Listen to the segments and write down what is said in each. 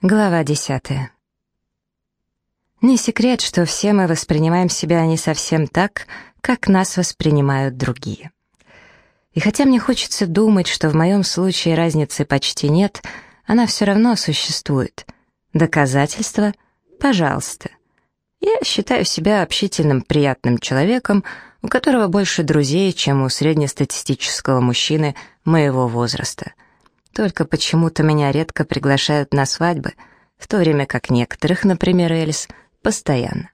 Глава десятая. Не секрет, что все мы воспринимаем себя не совсем так, как нас воспринимают другие. И хотя мне хочется думать, что в моем случае разницы почти нет, она все равно существует. Доказательства? Пожалуйста. Я считаю себя общительным, приятным человеком, у которого больше друзей, чем у среднестатистического мужчины моего возраста — только почему-то меня редко приглашают на свадьбы, в то время как некоторых, например, Элис, постоянно.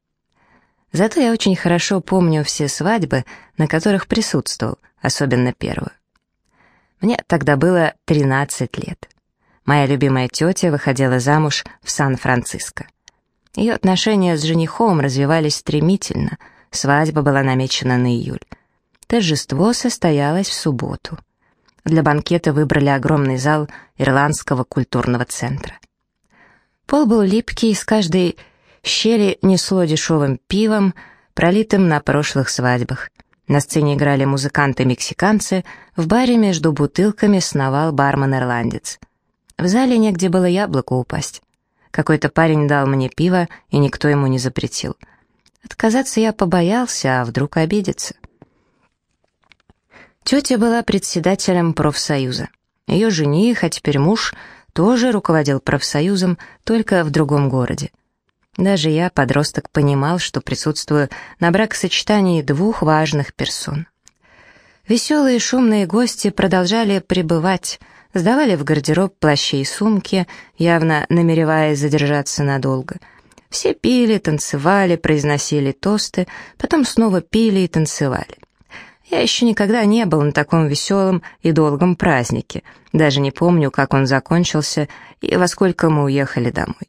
Зато я очень хорошо помню все свадьбы, на которых присутствовал, особенно первую. Мне тогда было 13 лет. Моя любимая тетя выходила замуж в Сан-Франциско. Ее отношения с женихом развивались стремительно, свадьба была намечена на июль. Торжество состоялось в субботу. Для банкета выбрали огромный зал Ирландского культурного центра. Пол был липкий, из каждой щели несло дешевым пивом, пролитым на прошлых свадьбах. На сцене играли музыканты-мексиканцы, в баре между бутылками сновал бармен-ирландец. В зале негде было яблоку упасть. Какой-то парень дал мне пиво, и никто ему не запретил. Отказаться я побоялся, а вдруг обидится. Тетя была председателем профсоюза. Ее жених, а теперь муж, тоже руководил профсоюзом, только в другом городе. Даже я, подросток, понимал, что присутствую на бракосочетании двух важных персон. Веселые шумные гости продолжали пребывать, сдавали в гардероб плащи и сумки, явно намереваясь задержаться надолго. Все пили, танцевали, произносили тосты, потом снова пили и танцевали. Я еще никогда не был на таком веселом и долгом празднике. Даже не помню, как он закончился и во сколько мы уехали домой.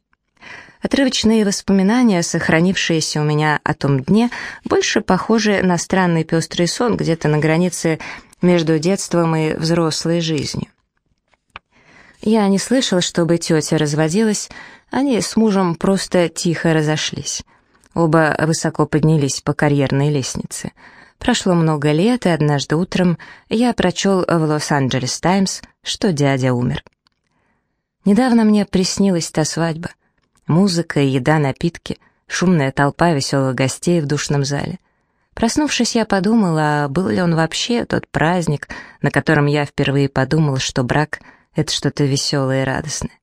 Отрывочные воспоминания, сохранившиеся у меня о том дне, больше похожи на странный пестрый сон где-то на границе между детством и взрослой жизнью. Я не слышал, чтобы тетя разводилась, они с мужем просто тихо разошлись. Оба высоко поднялись по карьерной лестнице — Прошло много лет, и однажды утром я прочел в «Лос-Анджелес Таймс», что дядя умер. Недавно мне приснилась та свадьба. Музыка, еда, напитки, шумная толпа веселых гостей в душном зале. Проснувшись, я подумала, а был ли он вообще тот праздник, на котором я впервые подумала, что брак — это что-то веселое и радостное.